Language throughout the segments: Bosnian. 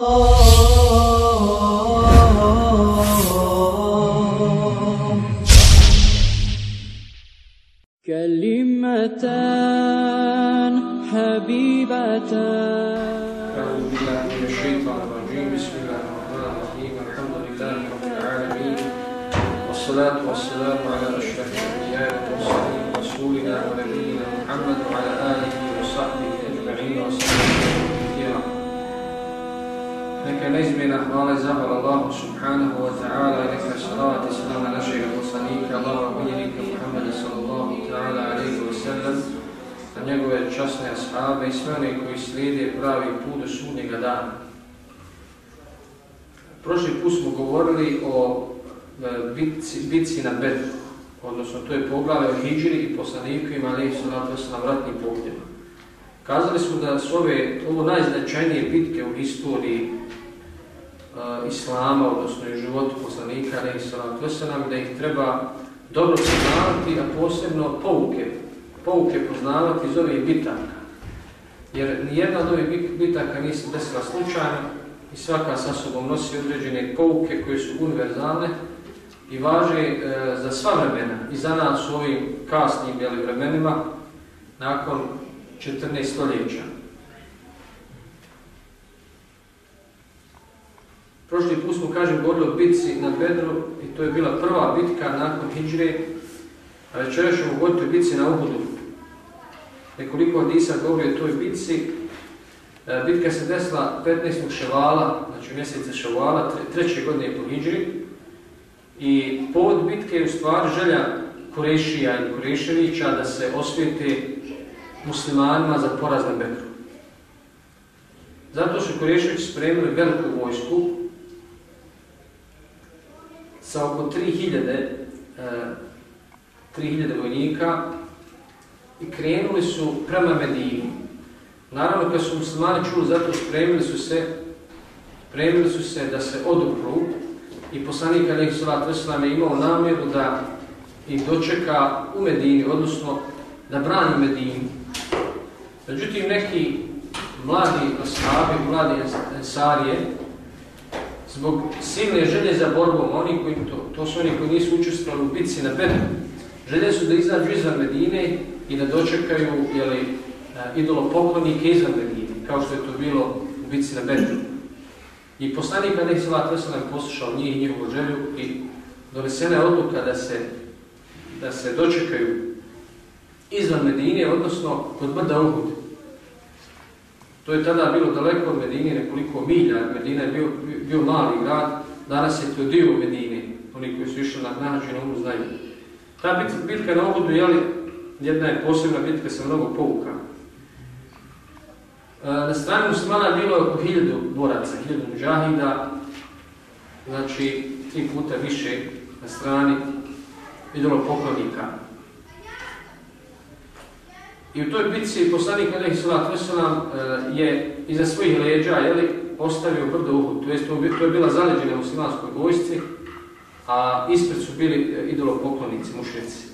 كلمتان حبيبتان. أعوذ بالله من الشيطان الرجيم. بسم الله الرحمن الرحيم. الحمد لله رب العالمين. والصلاة والسلام على أشرف الأنبياء والمرسلين رسولنا ونبينا محمد وعلى آله وصحبه أجمعين. وسلم Neka neizmjena hvala i zahvala Allahu subhanahu wa ta'ala i neka salavat i salama našeg poslanika, Allaha miljenika Muhammeda sallallahu ta'ala alaihi wa sallam, na njegove časne ashabe i sve one koji slijede pravi put do sudnjega dana. Prošli put smo govorili o e, bitci, bitci na Bedru, odnosno to je poglavlje o Hidžiri i poslanikovima, ali i salatu sa navratnim pogljedima. Kazali smo da su ove, ovo najznačajnije bitke u historiji Eh, Islama, odnosno i životu poslanika, ali i salatu wasalam, da ih treba dobro poznavati, a posebno pouke, pouke poznavati iz ovih bitaka. Jer nijedna od ovih bitaka nije se desila slučajno i svaka sa sobom nosi određene pouke koje su univerzalne i važe e, za sva vremena i za nas u ovim kasnim jeli, vremenima nakon 14 stoljeća. Prošli put smo, kažem, govorili o bitci na Bedru i to je bila prva bitka nakon Hidžre, a večera ćemo govoriti o bitci na Uhudu. Nekoliko Hadisa govori o toj bitci. E, bitka se desila 15. ševala, znači mjeseca ševala, treće godine po Hidžri. I povod bitke je u stvari želja Kurešija i Kureševića da se osvijete muslimanima za poraz na Bedru. Zato su Kurešević spremili veliku vojsku sa oko 3000 3000 e, vojnika i krenuli su prema Medini. Naravno, kad su muslimani čuli zato, spremili su se, spremili su se da se odupru i poslanik Alihi Salat Veslam je imao namjeru da ih dočeka u Medini, odnosno da brani Medinu. Međutim, neki mladi ashabi, mladi ensarije, zbog silne želje za borbom, oni koji, to, to su oni koji nisu učestvovali u bitci na Bedru, želje su da izađu izvan Medine i da dočekaju jeli, eh, idolo poklonike izvan Medine, kao što je to bilo u bitci na Bedru. I poslanik Ali Salat Veselam poslušao njih i njihovu želju i donesena je odluka da se, da se dočekaju izvan Medine, odnosno kod brda Uhud. To je tada bilo daleko od Medine, nekoliko milja, Medina je bio, bio mali grad, danas je to dio Medine, oni koji su išli na nađu na umu znaju. Ta bitka na Uhudu, jeli, jedna je posebna bitka sa mnogo povuka. E, na strani muslimana bilo je oko hiljadu boraca, hiljadu mužahida, znači tri puta više na strani idolo poklonika. I u toj bitci poslanik Aleyhi Salat Veselam e, je iza svojih leđa jeli, postavio brdo Uhud, to, jest, to je bila zaleđena muslimanskoj vojsci, a ispred su bili e, idolo poklonici, mušnici.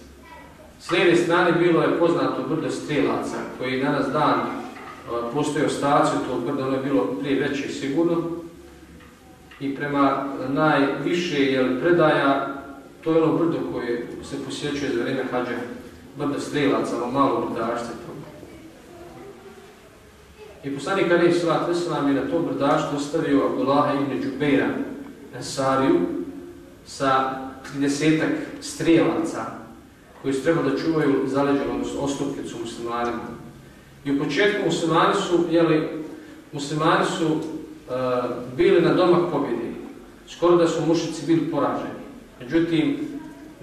S lijeve strane bilo je poznato brdo strelaca, koji danas dan e, postoje ostaciju tog brda, ono je bilo prije veće sigurno. I prema najviše jel, predaja, to je ono brdo koje se posjećuje za vreme hađa, brdo strelaca, ono malo brdašce to. I poslanik Ali Islat Veselam je na to brdaštvo ostavio Abdullaha ibn Džubeira, Ensariju, sa 30 strelaca koji su trebali da čuvaju zaleđenu, odnosno ostupnicu muslimanima. I u početku muslimani su, jeli, muslimani su uh, bili na domak pobjede. Skoro da su mušici bili poraženi. Međutim,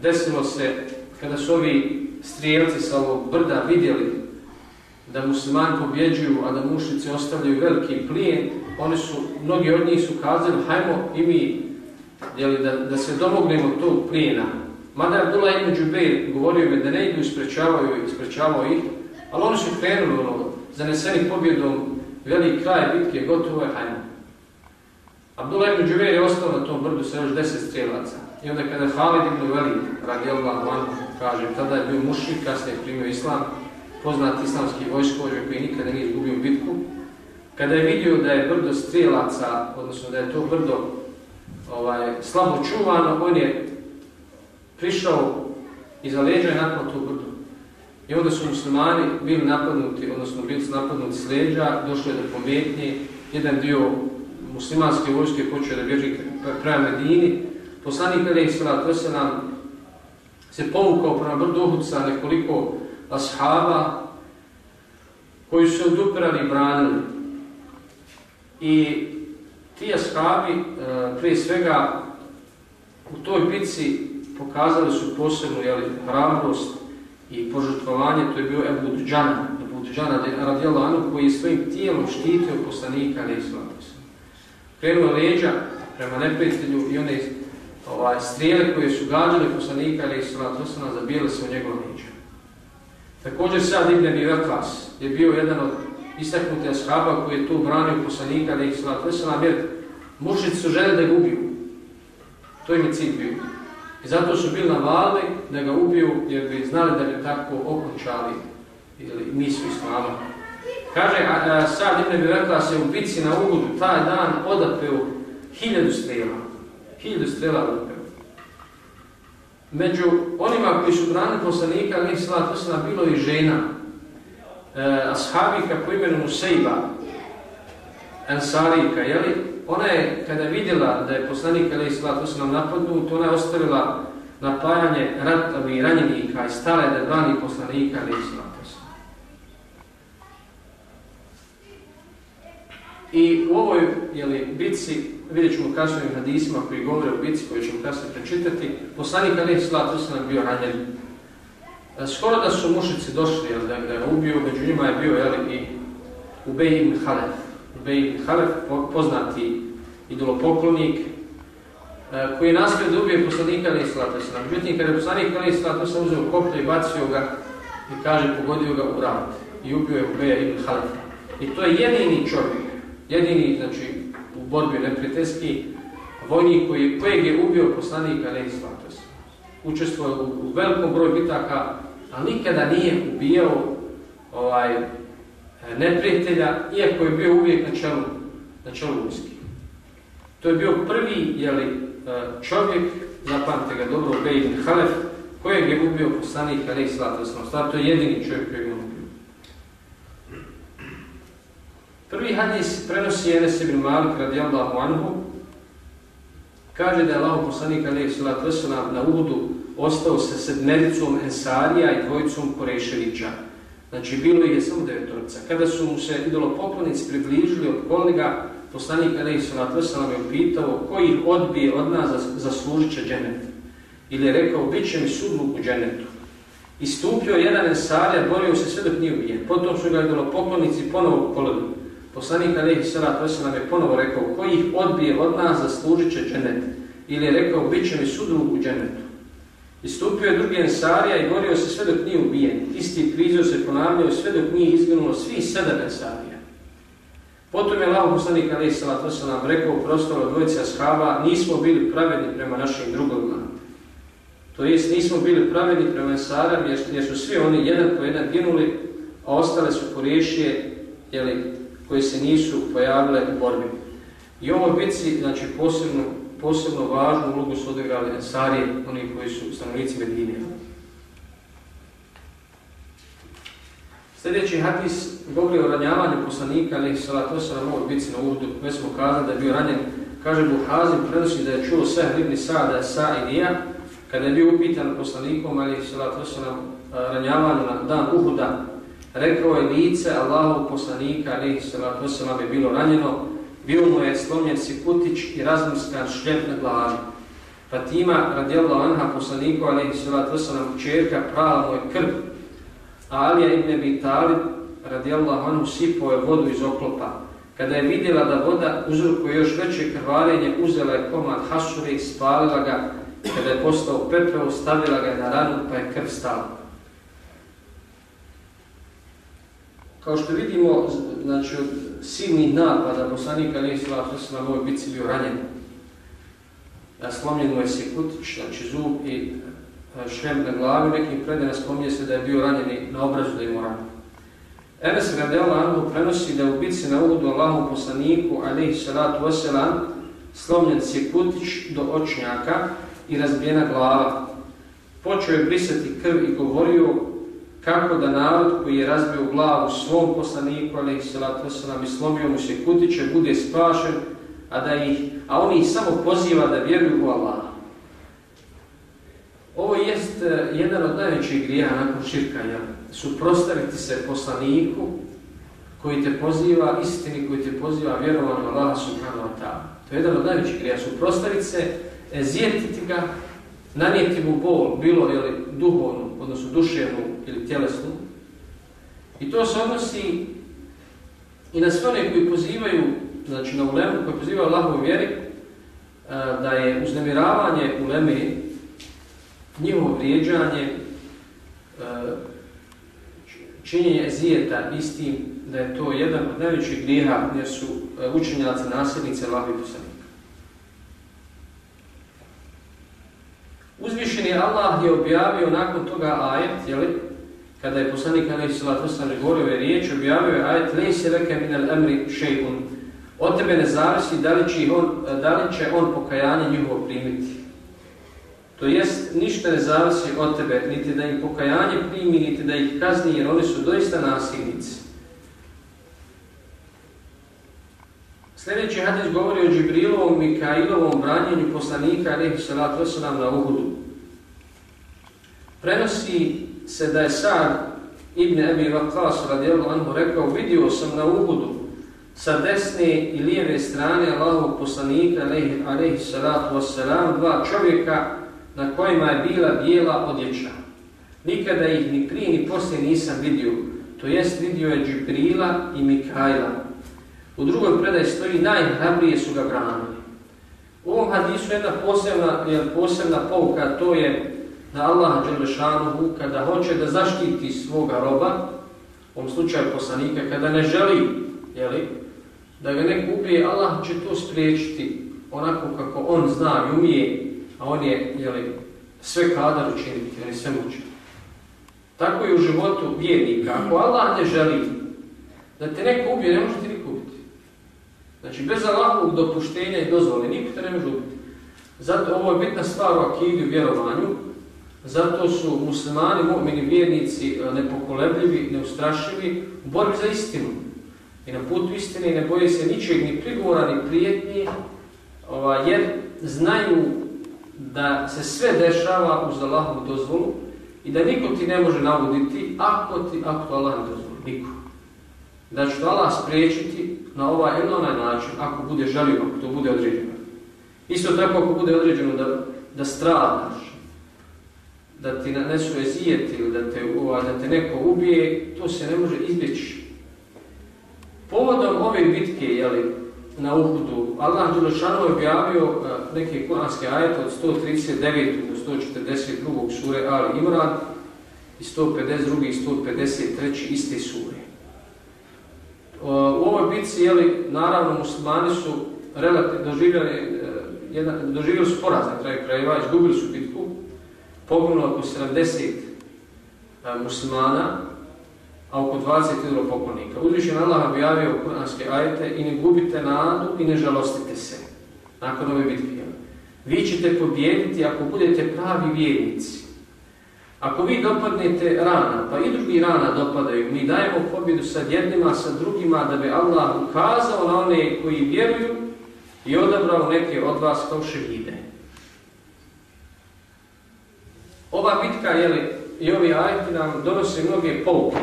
desilo se, kada su ovi strijelci sa ovog brda vidjeli da muslimani pobjeđuju, a da mušnici ostavljaju veliki plijen, oni su, mnogi od njih su kazali, hajmo i mi jeli, da, da se domognemo tog plijena. Mada je Abdullah ibn Džubeir govorio mi da ne idu isprečavaju, isprečavao ih, ali oni su krenuli ono, zaneseni pobjedom velik kraj bitke, gotovo je hajmo. Abdullah ibn Džubeir je ostao na tom brdu sa još deset strelaca. I onda kada Halid ibn Velid, radi Allah, on kaže, tada je bio mušik, kasnije primio islam, poznat islamski vojskovođe koji nikada nije izgubio bitku, kada je vidio da je brdo strijelaca, odnosno da je to brdo ovaj, slabo čuvano, on je prišao iza leđa i napao to brdo. I onda su muslimani bili napadnuti, odnosno bili su napadnuti s leđa, došlo je do pometnje, jedan dio muslimanske vojske počeo da bježi prema Medini. Poslanik Melih Salat Veselam se povukao prema brdu Uhud sa nekoliko ashaba koji su se odupirali i branili. I ti ashabi, e, prije svega, u toj bitci pokazali su posebnu jeli, hrabrost i požrtvovanje, to je bio Ebu Džana, Ebu Džana radijala Anu, koji je svojim tijelom štitio poslanika Aleyhisselatu. Krenuo leđa prema neprijatelju i one ovaj, strijele koje su gađale poslanika Aleyhisselatu zabijele se u njegovom niđu. Također sad Ibn Abi Vakas je bio jedan od istaknutih ashaba koji je tu branio poslanika Aleyhisselatu jer mušici su žele da ga ubiju. To im je cilj bio. I zato su bili navali da ga ubiju jer bi znali da bi tako okončali ili misu islama. Kaže, a, a, sad Ibn bi je u bici na ugodu taj dan odapeo hiljadu strijela Hiljadu strela odapeo. Među onima koji su branili poslanika, ali slat osna, bilo i žena. E, ashabika po imenu Musejba, Ansarika, jeli? ona je, kada je vidjela da je poslanik Ali Islatu se nam napadnut, ona je ostavila napajanje ratovi ranjenika i stale da brani poslanika Ali Islatu I u ovoj jeli, bitci, vidjet ćemo kasnije hadisima koji govore o bitci koju ćemo kasnije prečitati, poslanik Ali Islatu se bio ranjen. E, skoro da su mušici došli jel, da, da ga ubiju, među njima je bio jel, i Ubej ibn Halef. Ubej Halef, poznati idolopoklonik, e, koji je nastavio da ubije poslanika Ali Islata Islam. Međutim, kada je poslanik Ali Islata Islam uzeo koplje i bacio ga i kaže, pogodio ga u rat i ubio je Ubeja ibn Halef. I to je jedini čovjek, jedini, znači, borbi neprijateljski vojnik koji, kojeg je ubio poslanika Ali Islata Islam. Učestvovao u, u velikom broju bitaka, ali nikada nije ubijao ovaj, neprijatelja, iako je bio uvijek na čelu, na čelu vojske. To je bio prvi jeli, e, čovjek, zapamte ga dobro, Bej Halef, kojeg je ubio poslanik Ali Islata Osnovu. To je jedini čovjek koji je ubio. Prvi hadis prenosi Enes ibn Malik radijallahu anhu. Kaže da je Allah poslanik alaih Islata Osnovu na Uhudu ostao sa sedmericom Ensarija i dvojicom Koreševića. Znači, bilo je samo devetorica. Kada su mu se idolopoklonici približili od kolega, poslanik Aleyhi Salatu Veselam je pitao koji ih odbije od nas zaslužit će dženet. Ili je rekao, bit će mi sudluk u dženetu. Istupio jedan Ensarija, borio se sve dok nije ubijen. Potom su ga idolopoklonici ponovo kolegli. Poslanik Alihi Salatu Veselam je ponovo rekao, koji ih odbije od nas zaslužit će dženet. Ili je rekao, bit će mi sudrug u dženetu. Istupio je drugi ensarija i borio se sve dok nije ubijen. Isti prizor se ponavljao sve dok nije izginulo svi sedam ensarija. Potom je Allah poslanik Ali Salat Veselam rekao prostoro dvojice ashaba nismo bili pravedni prema našim drugovima. To jest nismo bili pravedni prema Ensarama jer, jer su svi oni jedan po jedan ginuli, a ostale su poriješije jeli, koje se nisu pojavile u borbi. I ovo bitci, znači posebno, posebno važnu ulogu su odigrali Ansari, oni koji su stanovnici Medine. Sljedeći hadis govori o ranjavanju poslanika, ali salatu wasalam ovoj bitci na urdu, već smo kazali da je bio ranjen, kaže Buhazim, prenosi da je čuo sve hribni Sa'da, Sa i Nija, kada je bio upitan poslanikom, ali salatu wasalam, ranjavanju na dan Uhuda, rekao je lice Allahu poslanika, ali salatu wasalam, je bilo ranjeno, bio mu je slomljen sikutić i razmrskan šljep na glavi. Fatima, radijallahu anha, poslaniku, ali salatu wasalam, čerka, prala mu je krv, Alija ibn Abi Talib radijallahu anhu sipao je vodu iz oklopa. Kada je vidjela da voda uzrokuje još veće krvarenje, uzela je komad hasure i spalila ga. Kada je postao pepeo, stavila ga na ranu pa je krv stala. Kao što vidimo, znači od silnih napada poslanika Nisla Hrsa na ovoj bici bio ranjen. Slomljen mu je kut znači zub i e, šrem na glavi, nekim predina spominje se da je bio ranjen na obrazu da je moran. Enes radijallahu anhu prenosi da u bitci na uvodu Allahu poslaniku alaihi salatu wasalam slomljen se kutić do očnjaka i razbijena glava. Počeo je brisati krv i govorio kako da narod koji je razbio glavu svom poslaniku alaihi se wasalam i slomio mu se kutiće bude spašen, a, da ih, a on ih samo poziva da vjeruju u Allaha. Ovo jest e, jedan od najvećih grija nakon širkanja, suprostaviti se poslaniku koji te poziva, istini koji te poziva vjerovanju Allaha subhanahu wa ta'ala. To je jedan od najvećih grija, suprostaviti se, e, zjetiti ga, nanijeti mu bol, bilo ili duhovnu, odnosno duševnu ili tjelesnu. I to se odnosi i na sve one koji pozivaju, znači na ulemu, koji pozivaju Allahovu vjeri, e, da je uznemiravanje uleme njihovo vrijeđanje, e, činjenje zijeta istim, da je to jedan od najvećih grijeha gdje su e, učenjaci nasljednice Allahovi poslanika. Uzvišeni Allah je objavio nakon toga ajet, jeli, kada je poslanik Ali Salatu Osam govorio ove riječi, objavio je ajet Lej se min minel emri šeikun. Od tebe ne zavisi da li će on, da li će on pokajanje njihovo primiti. To jest, ništa ne zavisi od tebe, niti da ih pokajanje primi, niti da ih kazni, jer oni su doista nasilnici. Sljedeći hadis govori o Džibrilovom i Kailovom branjenju poslanika Alehi Salatu Osalam na Uhudu. Prenosi se da je Sa'd ibn Ebi Vakas radijalno anhu rekao vidio sam na Uhudu sa desne i lijeve strane Allahovog poslanika Alehi Salatu Osalam dva čovjeka na kojima je bila bijela odjeća. Nikada ih ni prije ni poslije nisam vidio, to jest vidio je Džibrila i Mikajla. U drugoj predaj stoji najhrabrije su ga branili. U ovom hadisu jedna posebna, posebna pouka, to je da Allah Đelešanuhu kada hoće da zaštiti svoga roba, u ovom slučaju poslanika, kada ne želi jeli, da ga neko ubije, Allah će to spriječiti onako kako on zna i umije a on je jeli, sve kadar učiniti, on je sve mučan. Tako je u životu vjernika. Ako Allah ne želi da te neko ubije, ne može ti niko ubiti. Znači, bez Allahovog dopuštenja i dozvole, niko te ne može ubiti. Zato ovo je bitna stvar u akidu i vjerovanju, zato su muslimani, mu'mini, vjernici e, nepokolebljivi, neustrašivi u borbi za istinu. I na putu istine ne boje se ničeg, ni prigovora, ni prijetnje, jer znaju da se sve dešava uz Allahovu dozvolu i da niko ti ne može navoditi ako ti ako to Allah ne dozvoli. Niko. Da će to Allah spriječiti na ovaj ili onaj način ako bude želio, ako to bude određeno. Isto tako ako bude određeno da, da stradaš, da ti nanesu ezijet ili da te, ovaj, da te neko ubije, to se ne može izbjeći. Povodom ove bitke, jeli, na Uhudu. Allah Đelešanu je objavio eh, neke kuranske ajete od 139. do 142. sure Ali Imran i 152. i 153. iste sure. Eh, u ovoj bitci, jeli, naravno, muslimani su relativno doživjeli, eh, jedan, doživjeli su poraz na kraju krajeva, izgubili su bitku, poginulo oko 70 e, muslimana, a oko 20 idolo poklonnika. Uzvišen Allah objavio kuranske ajete i ne gubite nadu i ne žalostite se nakon ove bitke. Vi ćete pobjediti ako budete pravi vjernici. Ako vi dopadnete rana, pa i drugi rana dopadaju, mi dajemo pobjedu sa jednima, sa drugima, da bi Allah ukazao na one koji vjeruju i odabrao neke od vas kao šehide. Ova bitka, jeli, i ovi ajti nam donose mnoge pouke.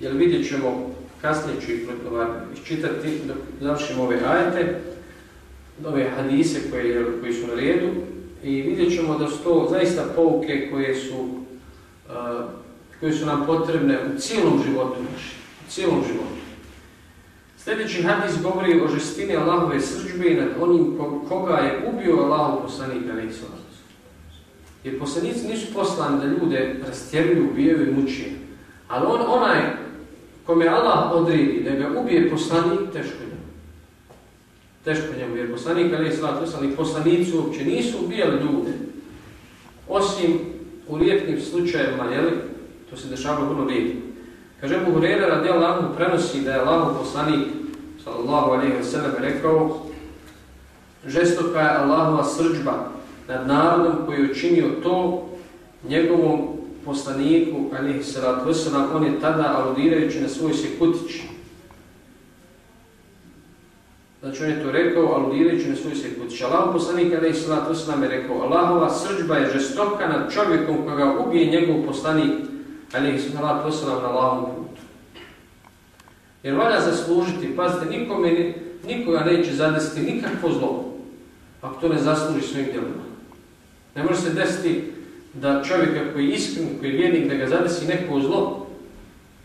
Jer vidjet ćemo, kasnije ću ih iščitati dok završimo ove ajete, ove hadise koje, koji su na redu i vidjet ćemo da su to zaista pouke koje su, uh, koje su nam potrebne u cijelom životu našem, u cijelom životu. Sljedeći hadis govori o žestini Allahove srđbe nad onim koga je ubio Allahov poslanik Aleksa. Jer poslanici nisu poslani da ljude rastjeruju, ubijaju i muče. Ali on, onaj kome Allah odredi da ga ubije poslanik, teško njemu. Teško njemu, jer poslanik, ali je slat poslanik, poslanici uopće nisu ubijali ljude. Osim u rijetkim slučajevima, jeli, to se dešava vrlo rijetko. Kaže Abu Hurera radijallahu anhu prenosi da je Allahu poslanik sallallahu alejhi ve sellem rekao žestoka je Allahova srđba nad narodom koji je učinio to njegovom poslaniku alejhi salatu vesselam on je tada aludirajući na svoj sekutić Znači on je to rekao, aludirajući na svoj sekutić. Allah poslanik alejhi salatu vesselam je rekao Allahova srđba je žestoka nad čovjekom koga ubije njegov poslanik alejhi salatu vesselam na Allahovom putu. Jer valja zaslužiti, pazite, nikome, nikoga neće zadesiti nikakvo zlo, ako to ne zasluži svojim djelima. Ne može se desiti da čovjeka koji je iskren, koji je vjernik, da ga zadesi neko zlo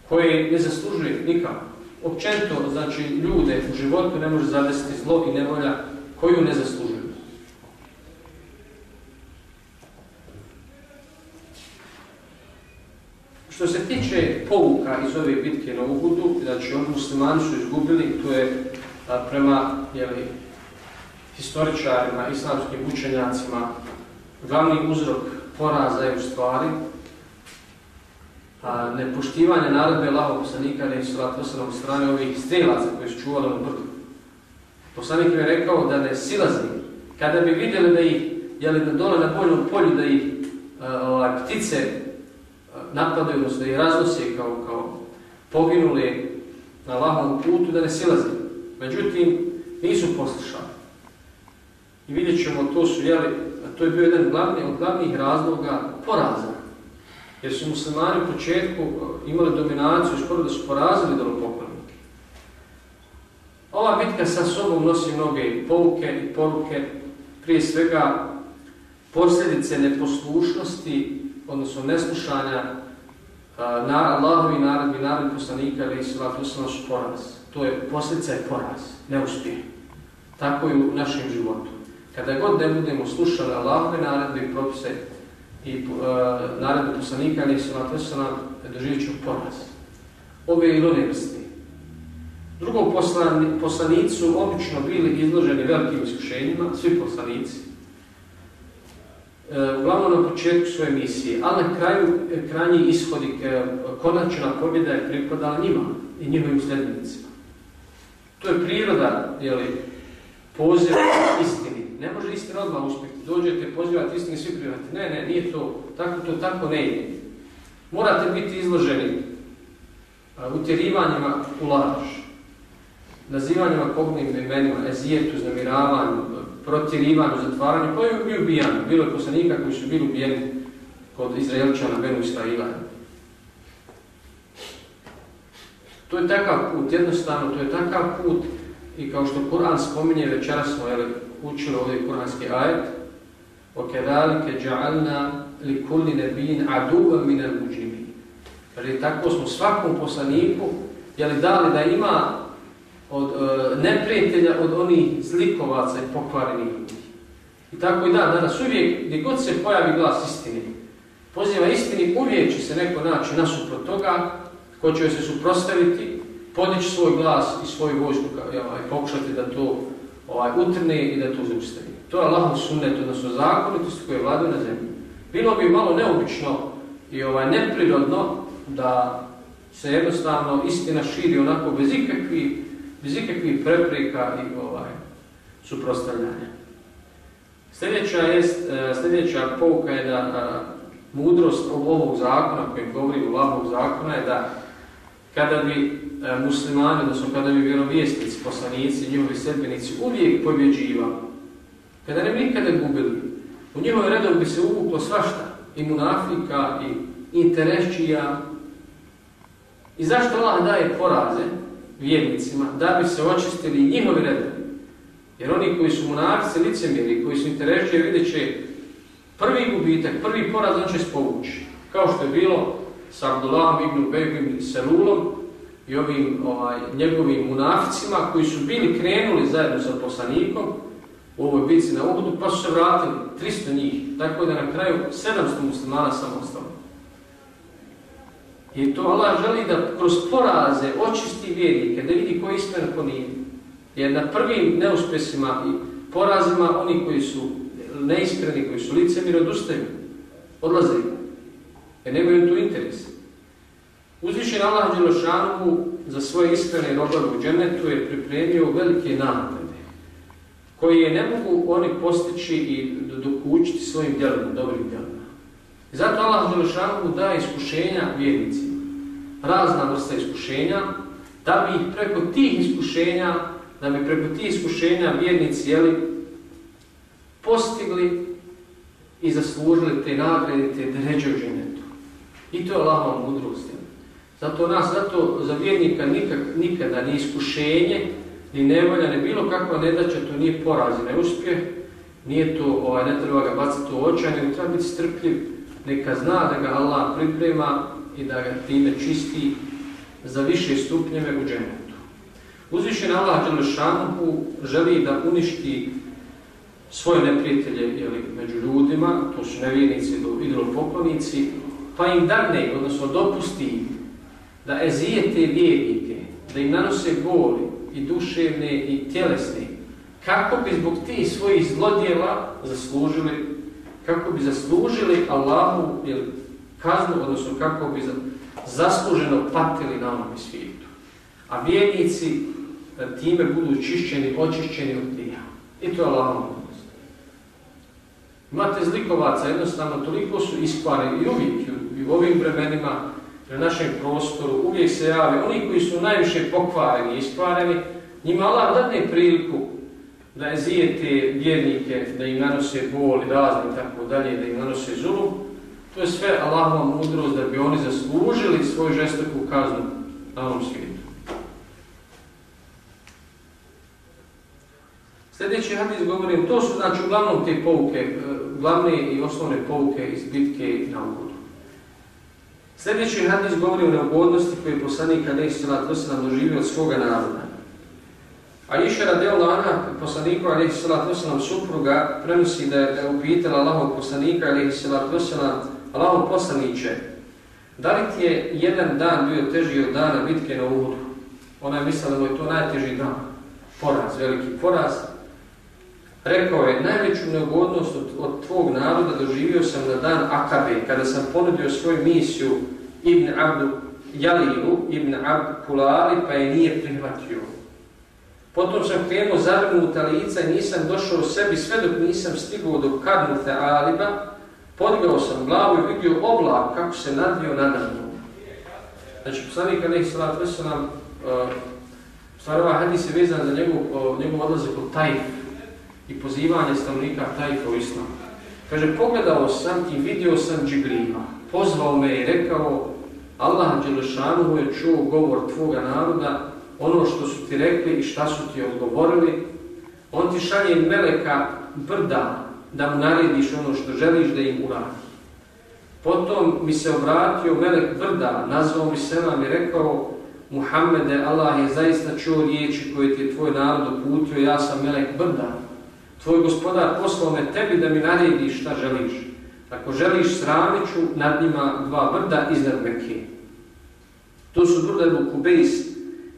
koje ne zaslužuje nikako. Općento, znači, ljude u životu ne može zadesiti zlo i nevolja koju ne zaslužuju. Što se tiče povuka iz ove bitke na Ugudu, znači oni muslimani su izgubili, to je a, prema jeli, historičarima, islamskim učenjacima, glavni uzrok poraza je u stvari a, nepoštivanje naredbe Allahog poslanika ne su u strane ovih strelaca koji su čuvali na brdu. Poslanik je rekao da ne silazi, kada bi vidjeli da ih, jeli da dole na boljnom polju, da ih a, ptice napadaju, odnosno i raznose kao, kao poginuli na lahom putu da ne silazi. Međutim, nisu poslušali. I vidjet ćemo, to su, jeli, to je bio jedan glavni, od glavnih razloga poraza. Jer su muslimani u početku e, imali dominaciju, skoro da su porazili dolopoklonike. Ova bitka sa sobom nosi mnoge pouke i poruke, prije svega posljedice neposlušnosti odnosno neslušanja e, na Allahovi naredbi, naredbi poslanika ili islatu su poraz. To je posljedica je poraz, neuspjeh. Tako je u našem životu. Kada god ne budemo slušali Allahove i propise i e, naredbe poslanika ili salatu nam doživit ću poraz. Ove i one vrste. Drugo poslani, poslanici su obično bili izloženi velikim iskušenjima, svi poslanici, E, uglavnom na početku svoje misije, ali na kraju krajnji ishodi, e, konačna pobjeda je pripadala njima i njihovim sljednicima. To je priroda, jeli, poziv istini. Ne može istina odmah uspjeti. Dođete, pozivati istini, svi privati. Ne, ne, nije to. Tako to tako ne ide. Morate biti izloženi e, utjerivanjima u laž, nazivanjima kognim imenima, ezijetu, znamiravanju, protjerivanju, zatvaranju, pa je bio. Bilo je poslanika koji su bili ubijeni kod Izraelčana, Benu Israila. To je takav put, jednostavno, to je takav put i kao što Kur'an spominje, večera smo učili ovdje kuranski ajet, وَكَذَلِكَ جَعَلْنَا لِكُلِّ نَبِينَ عَدُوًا مِنَ الْمُجِمِينَ Kaže, tako smo svakom poslaniku jeli, dali da ima od uh, neprijatelja, od onih zlikovaca i pokvarenih ljudi. I tako i da, danas uvijek, gdje god se pojavi glas istine, poziva istini, uvijek će se neko naći nasuprot toga, ko će se suprostaviti, podići svoj glas i svoju vojsku i ovaj, pokušati da to ovaj, utrne i da to zaustavi. To je Allahov sunnet, odnosno zakonitost koje vladaju na zemlji. Bilo bi malo neobično i ovaj neprirodno da se jednostavno istina širi onako bez ikakvih bez ikakvih prepreka i ovaj suprostavljanja. Sljedeća, jest, e, sljedeća pouka je da e, mudrost ovog zakona, kojim govori u zakona, je da kada bi E, muslimani, odnosno kada bi vjerovijestnici, poslanici, njihovi sedbenici uvijek pobjeđivali, kada ne bi nikada gubili, u njihove redove bi se uvuklo svašta, i munafika, i interesčija. I zašto Allah daje poraze? vjernicima da bi se očistili njihovi redovi. Jer oni koji su monarci, licemjeri, koji su interesuje, vidjet će prvi gubitak, prvi poraz, on će spovući. Kao što je bilo sa Abdullahom ibn Ubegim ibn Selulom i ovim ovaj, njegovim munaficima koji su bili krenuli zajedno sa poslanikom u ovoj bici na Uhudu, pa su se vratili 300 njih, tako da na kraju 700 muslimana samo ostalo. I to Allah želi da kroz poraze očisti vjernike, da vidi koji iskren ko nije. Jer na prvim neuspjesima i porazima oni koji su neiskreni, koji su lice mir odustaju, odlaze. Jer nemaju tu interes. Uzvišen Allah Đelešanu za svoje iskrene robove u džennetu je pripremio velike nagrade koje ne mogu oni postići i dokućiti svojim djelima, dobrim djelima. I zato Allah Đelešanu daje iskušenja vjernicima. Razna vrsta iskušenja, da bi ih preko tih iskušenja, da bi preko tih iskušenja vjernici jeli, postigli i zaslužili te nagrade, te dređe u džennetu. I to je Allahom mudrost. Zato nas, zato za vjernika nikak, nikada ni iskušenje, ni nevolja, ni bilo kakva nedaća, to nije poraz i neuspjeh, nije to, ovaj, ne treba ga baciti u očaj, nego treba biti strpljiv, neka zna da ga Allah priprema i da ga time čisti za više stupnjeve u dženetu. Uzvišen Allah Đelešanuhu želi da uništi svoje neprijatelje jeli, među ljudima, to su nevjernici, idolopoklonici, pa im dadne, odnosno dopusti da ezijete vjernike, da im nanose boli i duševne i tjelesne, kako bi zbog tih svojih zlodjela zaslužili, kako bi zaslužili Allahu ili kaznu, odnosno kako bi zasluženo patili na onom svijetu. A vjernici e, time budu čišćeni, očišćeni od tija. I to je Allahom Imate zlikovaca, jednostavno, toliko su iskvareni i uvijek i u ovim vremenima, na našem prostoru, uvijek se jave, oni koji su najviše pokvareni i iskvareni, njima Allah dadne priliku da je zijete vjernike, da im nanose bol i razne tako dalje, da im nanose zulum, to je sve Allahova mudrost da bi oni zaslužili svoju žestoku kaznu na ovom svijetu. Sljedeći hadis govorim, to su znači uglavnom te pouke, e, glavne i osnovne pouke iz bitke na ugodu. Sljedeći hadis govori o neugodnosti koju je poslanik Aleyhi Salatu Veselam doživio od svoga naroda. A iša radeo lana poslaniku Aleyhi Salatu Veselam supruga prenosi da je upitala Allahog poslanika Aleyhi Salatu Veselam Allahog poslaniće, da li ti je jedan dan bio teži od dana bitke na Uhudu? Ona je mislila da je to najteži dan. Poraz, veliki poraz. Rekao je, najveću neugodnost od, od tvog naroda doživio sam na dan Akabe, kada sam ponudio svoju misiju Ibn Abdu Jalilu, Ibn Abdu Kulali, pa je nije prihvatio. Potom sam krenuo zavrnuta lica i nisam došao sebi sve dok nisam stigao do Kadnute Aliba, podigao sam glavu i vidio oblak kako se nadvio nadavno. Znači, poslanik Aleyhi Salatu Veselam, uh, stvar ova hadis je vezan za njegov, uh, njegov odlazak u Tajf, i pozivanje stanovnika Tajfa u islam. Kaže, pogledao sam i vidio sam Džibrima. Pozvao me i rekao, Allah Đelešanu je čuo govor tvoga naroda, ono što su ti rekli i šta su ti odgovorili. On ti šalje meleka brda da mu narediš ono što želiš da im uradi. Potom mi se obratio melek brda, nazvao mi se nam i rekao, Muhammede, Allah je zaista čuo riječi koje ti je tvoj narod uputio, ja sam melek brda. Tvoj gospodar poslao me tebi da mi narediš šta želiš. Ako želiš sramiću, nad njima dva brda iznad Mekke. To su brda Ebu Kubejs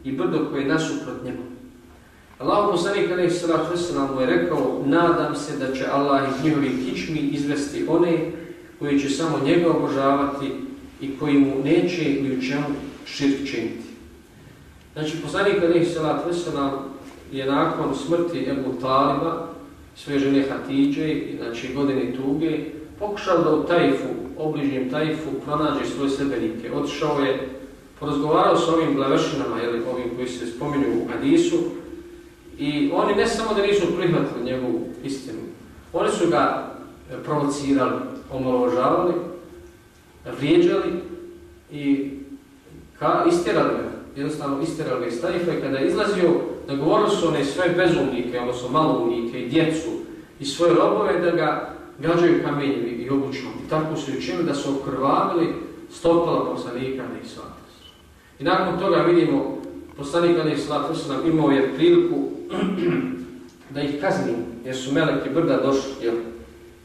i brdo koje je nasuprot njemu. Allah poslanik alaihi sallatu wasallam mu je rekao nadam se da će Allah iz njihovih kičmi izvesti one koji će samo njega obožavati i koji mu neće ni u čemu širk činiti. Znači, poslanik alaihi sallatu wasallam je nakon smrti Ebu Taliba svoje žene Hatidže, znači godine tuge, pokušao da u Tajfu, obližnjem Tajfu, pronađe svoje sebenike. Otišao je, porazgovarao s ovim glavešinama, jeli, ovim koji se spominju u Hadisu, i oni ne samo da nisu prihvatili njegovu istinu, oni su ga e, provocirali, omalovažavali, vrijeđali i ka, istirali ga, jednostavno istirali ga iz Tajfa i kada je izlazio nagovorili su one sve bezumnike, odnosno maloumnike i djecu i svoje robove da ga gađaju kamenjem i obučnom. I tako su učinili da su okrvavili stopala poslanika na Islatus. I nakon toga vidimo poslanika na Islatus nam imao je priliku da ih kazni, jer su meleke brda došli. Jel?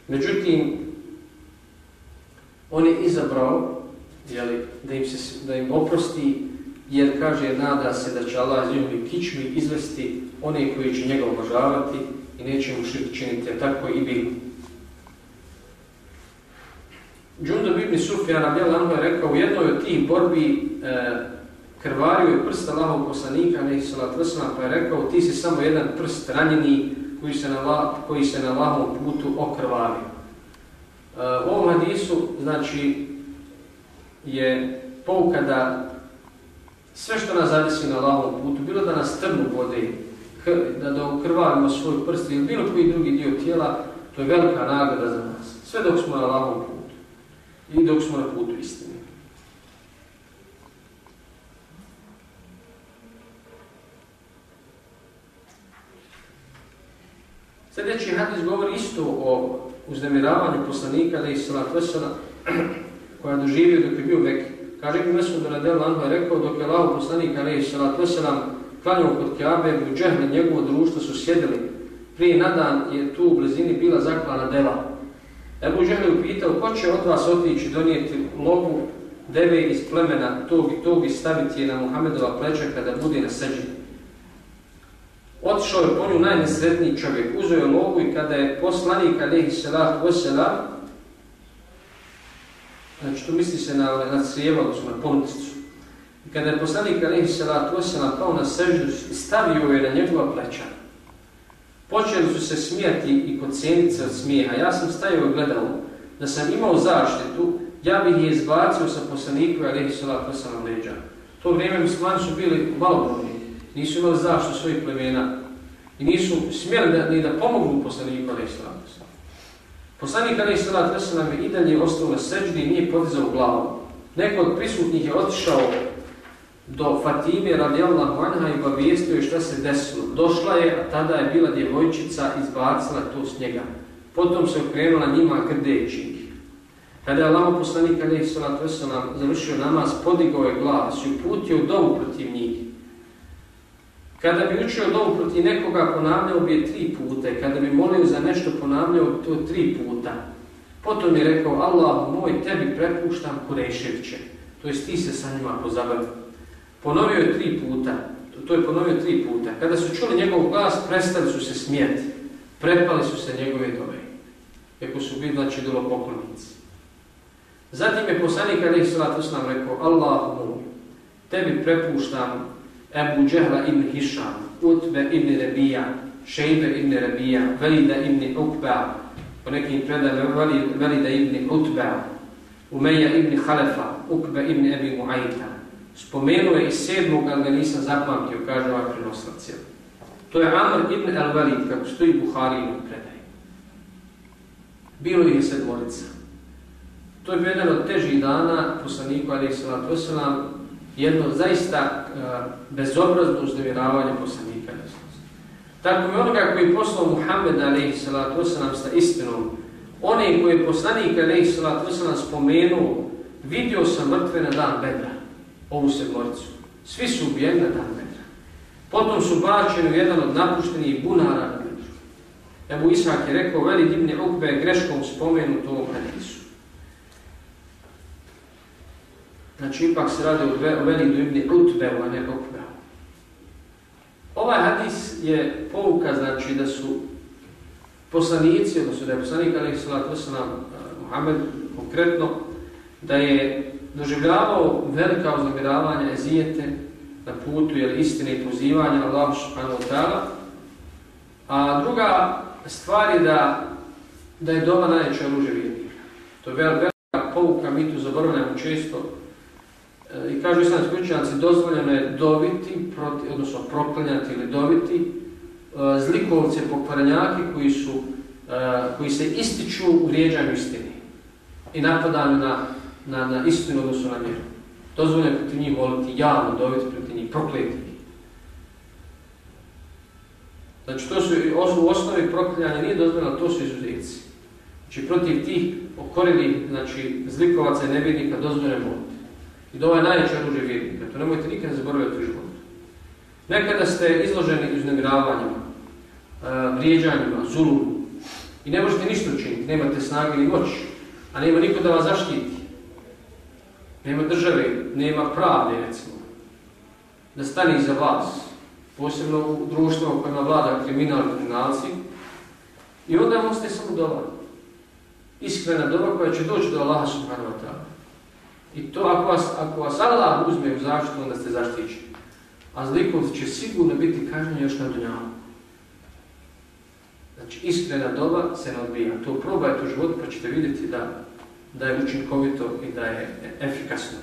Međutim, on je izabrao jeli, da, im se, da im oprosti jer kaže nada se da će Allah zimljiv kičmi izvesti one koji će njega obožavati i neće mu širk činiti, a tako i bilo. Džundub ibn Sufjan Abdelanhu je rekao u jednoj od tih borbi e, krvario je prst Allahov poslanika, ne salat vrsna, pa je rekao ti si samo jedan prst ranjeni koji se na, koji se na Allahovom putu okrvavio. E, u ovom hadisu, znači, je pouka da sve što nas zadesi na lavom putu, bilo da nas trnu vode, da da okrvavimo svoj prst ili bilo koji drugi dio tijela, to je velika nagrada za nas. Sve dok smo na lavom putu i dok smo na putu istine. Sljedeći hadis govori isto o uznemiravanju poslanika, da je Salat Vesela, koja je doživio dok je bio vek. Kaže mi Mesud da Radel Lanho je rekao, dok je lao poslanik Alehi Salat Veselam klanjao kod Kjabe, u džehli njegovo društvo su sjedili. Prije na dan je tu u blizini bila zaklana deva. Ebu Žehli upitao, ko će od vas otići donijeti logu deve iz plemena tog i tog i staviti je na Muhammedova pleća kada bude na seđi. Otišao je po nju najnesretniji čovjek, uzeo je logu i kada je poslanik Alehi Salat Veselam znači tu misli se na, na crijeva, na ponuticu, i kada je poslanik Alihi Salatu Veselam pao na seždu i stavio je na njegova pleća, počeli su se smijati i kod cenice od smijeha. Ja sam stajao i gledao da sam imao zaštitu, ja bih je izbacio sa poslaniku Alihi Salatu Veselam leđa. To vrijeme muslimani su bili malobrojni nisu imali zaštitu svojih plemena i nisu smjeli da, ni da pomognu poslaniku Alihi Salatu Veselam. Poslanik Ali Salat Veselam je i dalje ostao na seđdi i nije podizao glavu. Neko od prisutnih je otišao do Fatime radijallahu anha i obavijestio je šta se desilo. Došla je, a tada je bila djevojčica, izbacila to s njega. Potom se okrenula njima krdeći. Kada je Lama poslanik Ali Salat Veselam završio namaz, podigao je glas i uputio dovu protiv njih. Kada bi učio dovu proti nekoga, ponavljao bi je tri puta. Kada bi molio za nešto, ponavljao to tri puta. Potom je rekao, Allah moj, tebi prepuštam Kureševiće. To jest ti se sa njima pozabavi. Ponovio je tri puta. To, to je ponovio tri puta. Kada su čuli njegov glas, prestali su se smijeti. Prepali su se njegove dove. Eko su bili znači dolo poklonici. Zatim je poslanik Ali Salatu Islam rekao, Allah moj, tebi prepuštam Ebu Džehla ibn Hišam, Utbe ibn Rebija, Šejbe ibn Rebija, Velida ibn Ukba, po nekim predama Velida ibn Utba, Umeja ibn Halefa, Ukba ibn Ebi Muajta. Spomenuo je iz sedmog, ali ga nisam zapamtio, kaže ovaj prenoslac. To je Amr ibn El-Velid, kako stoji Buhari u predaj. Bilo je sedmorica. To je jedan od težih dana poslaniku, ali je salatu wasalam, jedno zaista E, bezobrazno uznemiravanje poslanika. Tako mi onoga koji je poslao Muhammed alaihi salatu wasalam sa istinom, one koji je poslanik alaihi salatu wasalam spomenuo, vidio sam mrtve na dan bedra, ovu sedmoricu. Svi su ubijeni na dan bedra. Potom su bačeni u jedan od napuštenih bunara na bedru. Ebu Isak je rekao, veli ibn ukbe greškom spomenuto ovom hadisu. Znači, ipak se radi o Velidu ibn Utbeu, a ne Ukbeu. Ovaj hadis je pouka, znači, da su poslanici, odnosno da je poslanik, ali salatu wasalam, eh, Muhammed, konkretno, da je doživljavao velika uznamiravanja ezijete na putu jel, istine i pozivanja na Allah subhanahu ta'ala. A druga stvar je da, da je doma najveće ruže vjernika. To je velika pouka, mi tu zaboravljamo često, I kažu islamski učenjaci, dozvoljeno je dobiti, proti, odnosno proklanjati ili dobiti e, zlikovce pokvaranjaki koji, su, e, koji se ističu u rijeđanju istini i napadanju na, na, na istinu odnosno na mjeru. Dozvoljeno je protiv njih voliti javno, dobiti protiv njih, prokleti Znači, to su u osnovi proklanjanja nije dozvoljeno, to su izuzetci. Znači, protiv tih okorili, znači, zlikovaca i nevjednika dozvoljeno voliti. I da ovo je najveće oružje vjernika. To nemojte nikad zaboraviti u životu. Nekada ste izloženi uznemiravanjima, eh, vrijeđanjima, zulu. I ne možete ništa učiniti. Nemate snage ni moći. A nema niko da vas zaštiti. Nema države, nema pravde, recimo. Da stani iza vas. Posebno u društvu u kojima vlada kriminal i kriminalci. I onda možete samo dobar. iskrena doba koja će doći do Allaha subhanahu wa ta'ala. I to ako vas, ako vas Allah uzme u zaštitu, onda ste zaštićeni. A zlikovci će sigurno biti kažnjeni još na dunjavu. Znači, iskrena doba se ne odbija. To probajte u životu pa ćete vidjeti da, da je učinkovito i da je efikasno.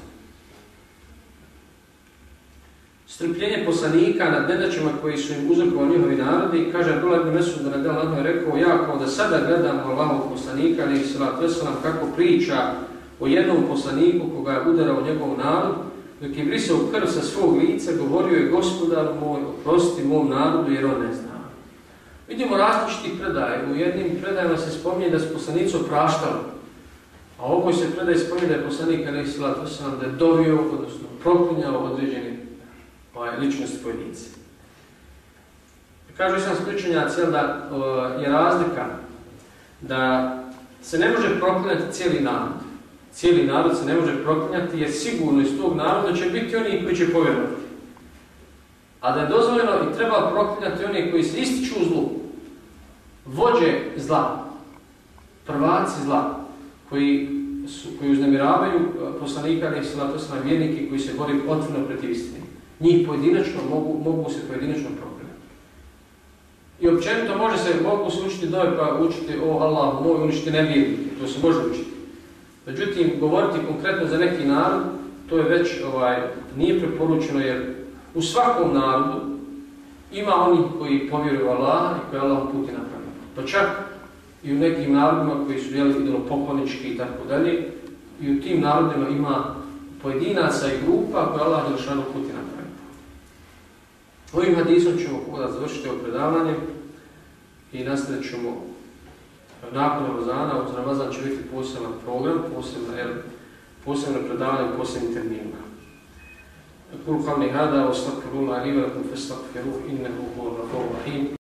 Strpljenje poslanika nad nedaćima koji su im uzrokovali njihovi narodi, kaže Abdullah ibn Mesud da anhu je rekao, ja kao da sada gledam Allahov poslanika, ali salatu veselam, kako priča o jednom poslaniku koga je udarao njegov narod, dok je brisao krv sa svog lica, govorio je gospodar moj, oprosti mom narodu jer on ne zna. Vidimo različitih predaje. U jednim predajama se spominje da se poslanicu praštalo, A u ovoj se predaj spominje da je poslanik Ali Isilat Osam da je dovio, odnosno proklinjao određene pa ovaj, ličnosti pojedince. Kažu sam spričanjaci da o, je razlika da se ne može proklinati cijeli narod. Cijeli narod se ne može proklinjati jer sigurno iz tog naroda će biti oni koji će povjerovati. A da je dozvoljeno i treba proklinjati oni koji se ističu u zlu, vođe zla, prvaci zla, koji, su, koji uznemiravaju e, poslanika to slatosna vjernike koji se bori otvrno protiv istine. Njih pojedinačno mogu, mogu se pojedinačno proklinjati. I općenito može se, mogu se učiti dove pa učiti o Allah moj, uništi nevjernike, to se može učiti. Međutim, govoriti konkretno za neki narod, to je već ovaj, nije preporučeno jer U svakom narodu ima oni koji povjeruju Allah i koji Allah puti napravio. Pa čak i u nekim narodima koji su jeli idolopoklonički i tako dalje, i u tim narodima ima pojedinaca i grupa koje Allah je lišano puti napravio. Ovim hadisom ćemo kada završiti ovo predavanje i nastavit ćemo nakon Ramazana, uz Ramazan će biti poseban program, posebno, posebno predavanje, posebnim terminima. أقول قولي هذا واستغفر الله لي ولكم فاستغفروه إنه هو الغفور الرحيم